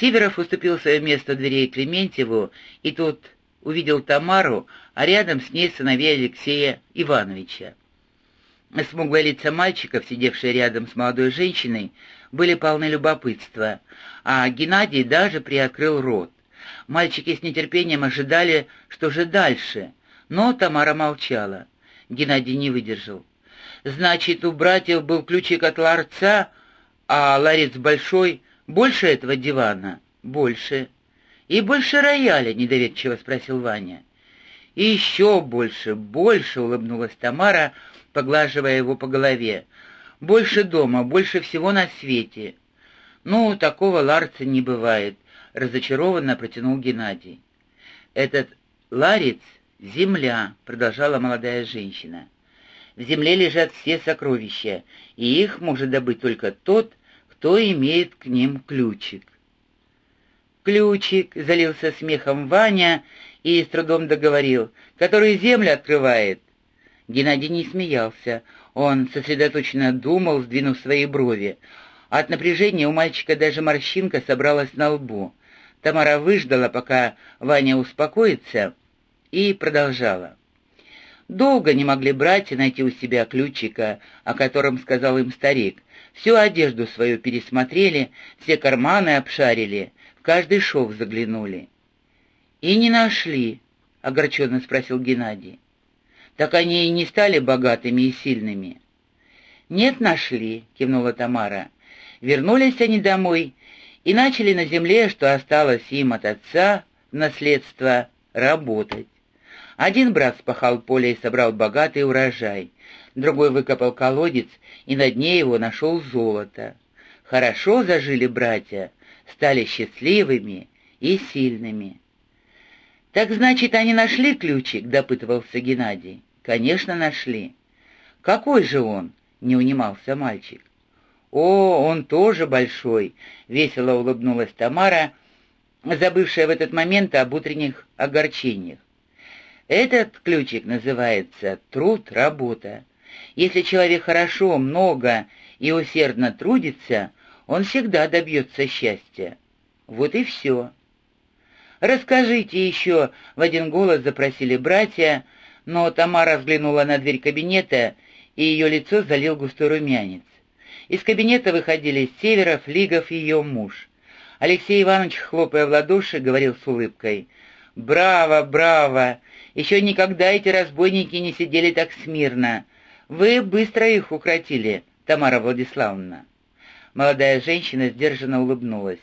Сиверов уступил свое место дверей Клементьеву, и тут увидел Тамару, а рядом с ней сыновей Алексея Ивановича. Смуглые лица мальчиков, сидевшие рядом с молодой женщиной, были полны любопытства, а Геннадий даже приоткрыл рот. Мальчики с нетерпением ожидали, что же дальше, но Тамара молчала. Геннадий не выдержал. «Значит, у братьев был ключик от ларца, а ларец большой, больше этого дивана?» «Больше». «И больше рояля?» — недоверчиво спросил Ваня. «И еще больше, больше!» — улыбнулась Тамара, поглаживая его по голове. «Больше дома, больше всего на свете». «Ну, такого ларца не бывает», — разочарованно протянул Геннадий. «Этот ларец — земля», — продолжала молодая женщина. «В земле лежат все сокровища, и их может добыть только тот, кто имеет к ним ключик». «Ключик», — залился смехом Ваня и с трудом договорил, «который землю открывает». Геннадий не смеялся, он сосредоточенно думал, сдвинув свои брови. От напряжения у мальчика даже морщинка собралась на лбу. Тамара выждала, пока Ваня успокоится, и продолжала. Долго не могли братья найти у себя ключика, о котором сказал им старик. Всю одежду свою пересмотрели, все карманы обшарили, в каждый шов заглянули. «И не нашли», — огорченно спросил Геннадий. «Так они и не стали богатыми и сильными». «Нет, нашли», — кивнула Тамара. Вернулись они домой и начали на земле, что осталось им от отца, наследство, работать. Один брат спахал поле и собрал богатый урожай, другой выкопал колодец и на дне его нашел золото. Хорошо зажили братья, стали счастливыми и сильными. «Так значит, они нашли ключик?» — допытывался Геннадий. «Конечно, нашли». «Какой же он?» — не унимался мальчик. «О, он тоже большой!» — весело улыбнулась Тамара, забывшая в этот момент об утренних огорчениях. «Этот ключик называется труд, работа. Если человек хорошо, много и усердно трудится, он всегда добьется счастья. Вот и все». «Расскажите еще!» — в один голос запросили братья, но Тамара взглянула на дверь кабинета, и ее лицо залил густой румянец. Из кабинета выходили Северов, Лигов и ее муж. Алексей Иванович, хлопая в ладоши, говорил с улыбкой. «Браво, браво! Еще никогда эти разбойники не сидели так смирно. Вы быстро их укротили, Тамара Владиславовна». Молодая женщина сдержанно улыбнулась.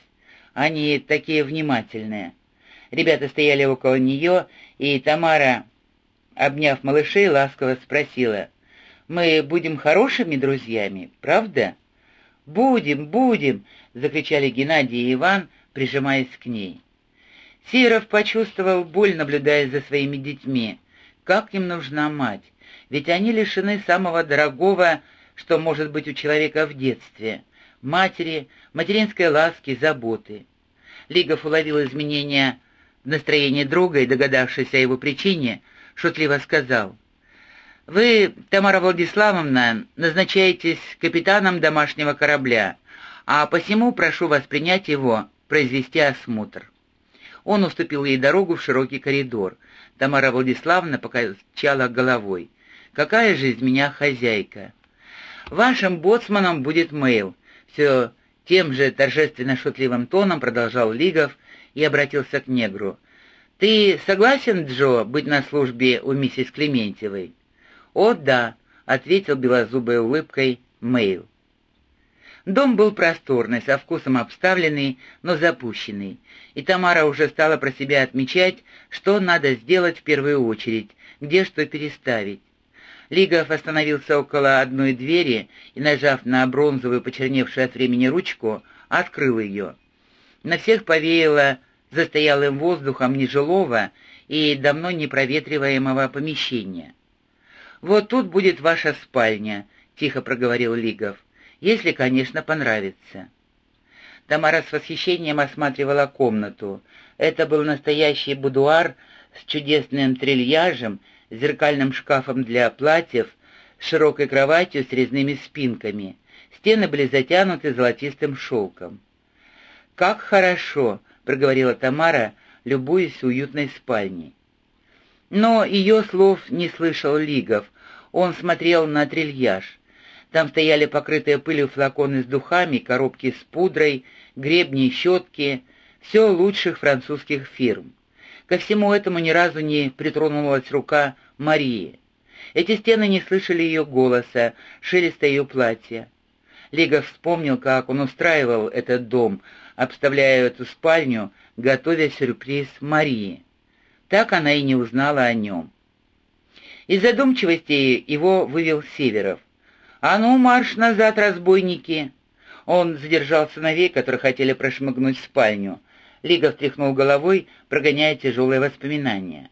«Они такие внимательные». Ребята стояли около нее, и Тамара, обняв малышей, ласково спросила, мы будем хорошими друзьями, правда?» «Будем, будем!» — закричали Геннадий и Иван, прижимаясь к ней. Сиров почувствовал боль, наблюдая за своими детьми. Как им нужна мать? Ведь они лишены самого дорогого, что может быть у человека в детстве — матери, материнской ласки, заботы. Лигов уловил изменения в настроении друга и, догадавшись о его причине, шутливо сказал, вы, Тамара Владиславовна, назначаетесь капитаном домашнего корабля, а посему прошу вас принять его, произвести осмотр». Он уступил ей дорогу в широкий коридор. Тамара Владиславовна покачала головой. «Какая же из меня хозяйка?» «Вашим боцманом будет Мэйл», — все тем же торжественно-шутливым тоном продолжал Лигов и обратился к негру. «Ты согласен, Джо, быть на службе у миссис Клементьевой?» «О, да», — ответил белозубой улыбкой Мэйл. Дом был просторный, со вкусом обставленный, но запущенный, и Тамара уже стала про себя отмечать, что надо сделать в первую очередь, где что переставить. Лигов остановился около одной двери и, нажав на бронзовую, почерневшую от времени ручку, открыл ее. На всех повеяло застоялым воздухом нежилого и давно непроветриваемого помещения. «Вот тут будет ваша спальня», — тихо проговорил Лигов, — «если, конечно, понравится». Тамара с восхищением осматривала комнату. Это был настоящий будуар с чудесным трильяжем, зеркальным шкафом для платьев, широкой кроватью с резными спинками. Стены были затянуты золотистым шелком. «Как хорошо!» — проговорила Тамара, любуясь уютной спальней. Но ее слов не слышал Лигов. Он смотрел на трильяж. Там стояли покрытые пылью флаконы с духами, коробки с пудрой, гребни, щетки, все лучших французских фирм. Ко всему этому ни разу не притронулась рука Марии. Эти стены не слышали ее голоса, шелеста ее платья. Лигов вспомнил, как он устраивал этот дом, обставляя эту спальню, готовя сюрприз Марии. Так она и не узнала о нем. Из задумчивости его вывел Северов — «А ну, марш назад, разбойники!» Он задержал сыновей, которые хотели прошмыгнуть в спальню. Лига встряхнул головой, прогоняя тяжелые воспоминания.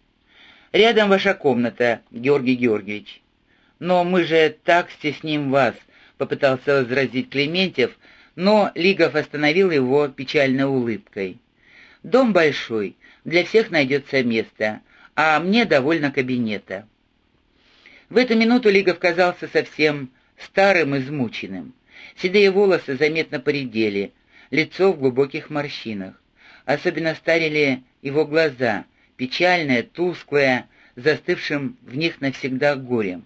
«Рядом ваша комната, Георгий Георгиевич». «Но мы же так стесним вас», — попытался возразить Клементьев, но Лигов остановил его печальной улыбкой. «Дом большой, для всех найдется место, а мне довольно кабинета». В эту минуту Лигов казался совсем старым, измученным. Седые волосы заметно поредели, лицо в глубоких морщинах. Особенно старили его глаза, печальные, тусклые, застывшим в них навсегда горем.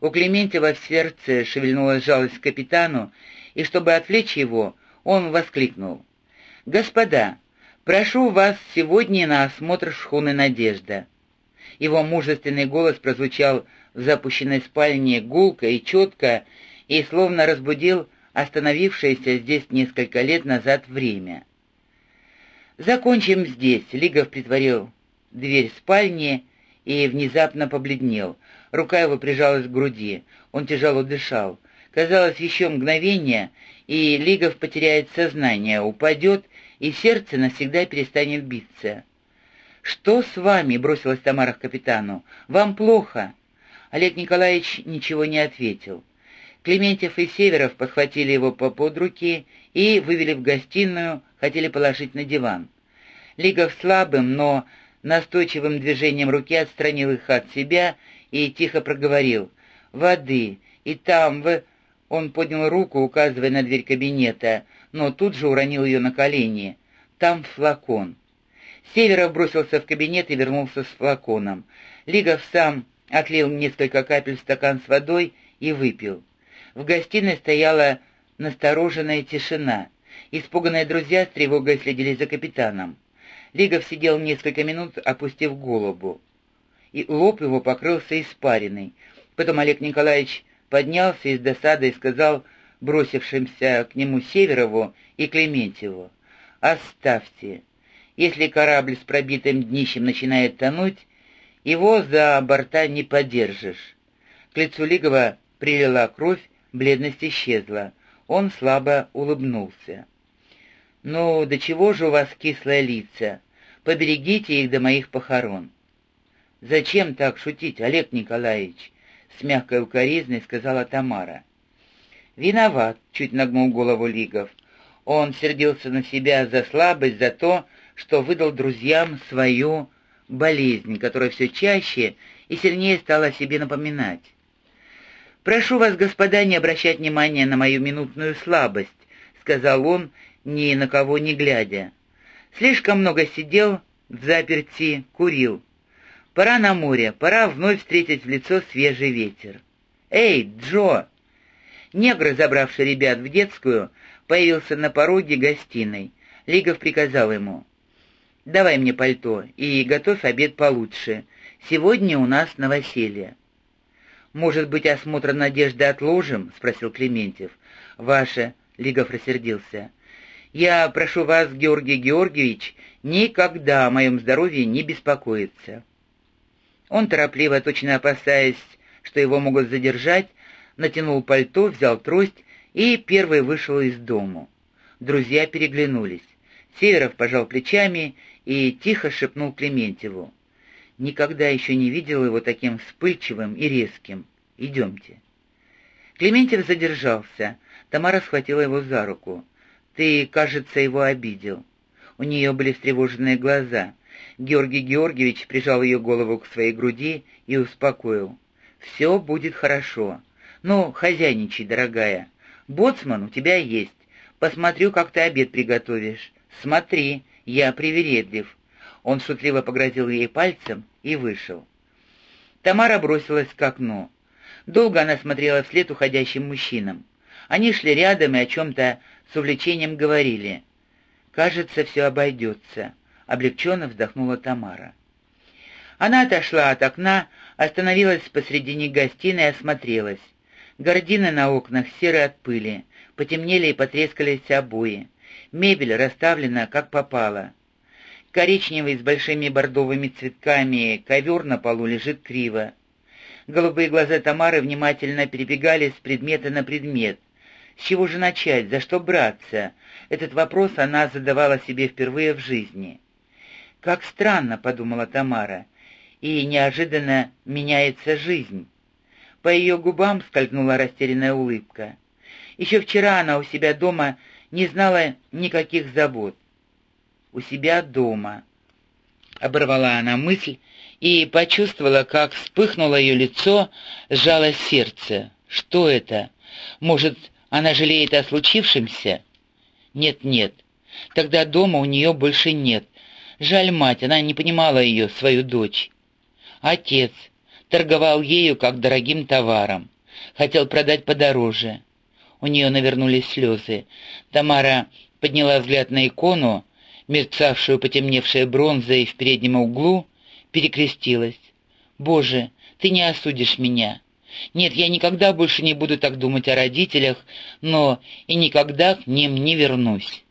У Клементьева в сердце шевельнулась жалость к капитану, и чтобы отвлечь его, он воскликнул. «Господа, прошу вас сегодня на осмотр шхуны «Надежда». Его мужественный голос прозвучал в запущенной спальне гулко и четко и словно разбудил остановившееся здесь несколько лет назад время. «Закончим здесь», — Лигов притворил дверь спальни и внезапно побледнел. Рука его прижалась к груди, он тяжело дышал. Казалось, еще мгновение, и Лигов потеряет сознание, упадет, и сердце навсегда перестанет биться. «Что с вами?» — бросилась Тамара к капитану. «Вам плохо?» Олег Николаевич ничего не ответил. Клементьев и Северов подхватили его по под руки и вывели в гостиную, хотели положить на диван. Лигов слабым, но настойчивым движением руки отстранил их от себя и тихо проговорил «Воды, и там в...» Он поднял руку, указывая на дверь кабинета, но тут же уронил ее на колени. «Там флакон». Северов бросился в кабинет и вернулся с флаконом. Лигов сам отлил несколько капель стакан с водой и выпил. В гостиной стояла настороженная тишина. Испуганные друзья с тревогой следили за капитаном. Лигов сидел несколько минут, опустив голову. И лоб его покрылся испариной. Потом Олег Николаевич поднялся из досады и сказал бросившимся к нему Северову и Клементьеву, «Оставьте. Если корабль с пробитым днищем начинает тонуть, его за борта не подержишь. К лицу Лигова прилила кровь, бледность исчезла. Он слабо улыбнулся. «Ну, до чего же у вас кислое лица? Поберегите их до моих похорон». «Зачем так шутить, Олег Николаевич?» — с мягкой укоризной сказала Тамара. «Виноват», — чуть нагнул голову Лигов. Он сердился на себя за слабость, за то, что выдал друзьям свою болезнь, которая все чаще и сильнее стала о себе напоминать. «Прошу вас, господа, не обращать внимания на мою минутную слабость», — сказал он, ни на кого не глядя. «Слишком много сидел в заперти, курил. Пора на море, пора вновь встретить в лицо свежий ветер. Эй, Джо!» Негр, забравший ребят в детскую, появился на пороге гостиной. Лигов приказал ему. Давай мне пальто и готовь обед получше. Сегодня у нас новоселье». «Может быть, осмотр надежды отложим?» — спросил Клементьев. «Ваше...» — Лигов рассердился. «Я прошу вас, Георгий Георгиевич, никогда о моем здоровье не беспокоиться». Он торопливо, точно опасаясь, что его могут задержать, натянул пальто, взял трость и первый вышел из дому. Друзья переглянулись. Северов пожал плечами и тихо шепнул Клементьеву. Никогда еще не видел его таким вспыльчивым и резким. Идемте. Клементьев задержался. Тамара схватила его за руку. «Ты, кажется, его обидел». У нее были встревоженные глаза. Георгий Георгиевич прижал ее голову к своей груди и успокоил. «Все будет хорошо. Ну, хозяйничай, дорогая. Боцман у тебя есть. Посмотрю, как ты обед приготовишь. «Смотри, я привередлив». Он шутливо погрозил ей пальцем и вышел. Тамара бросилась к окну. Долго она смотрела вслед уходящим мужчинам. Они шли рядом и о чем-то с увлечением говорили. «Кажется, все обойдется», — облегченно вздохнула Тамара. Она отошла от окна, остановилась посредине гостиной и осмотрелась. Гордины на окнах серые от пыли, потемнели и потрескались обои. Мебель расставлена как попало. Коричневый с большими бордовыми цветками ковер на полу лежит криво. Голубые глаза Тамары внимательно перебегали с предмета на предмет. С чего же начать, за что браться? Этот вопрос она задавала себе впервые в жизни. «Как странно», — подумала Тамара, — «и неожиданно меняется жизнь». По ее губам скользнула растерянная улыбка. Еще вчера она у себя дома не знала никаких забот. У себя дома. Оборвала она мысль и почувствовала, как вспыхнуло ее лицо, сжалось сердце. Что это? Может, она жалеет о случившемся? Нет-нет, тогда дома у нее больше нет. Жаль мать, она не понимала ее, свою дочь. Отец торговал ею как дорогим товаром. Хотел продать подороже. У нее навернулись слезы. Тамара подняла взгляд на икону, мерцавшую потемневшей бронзой в переднем углу, перекрестилась. «Боже, ты не осудишь меня. Нет, я никогда больше не буду так думать о родителях, но и никогда к ним не вернусь».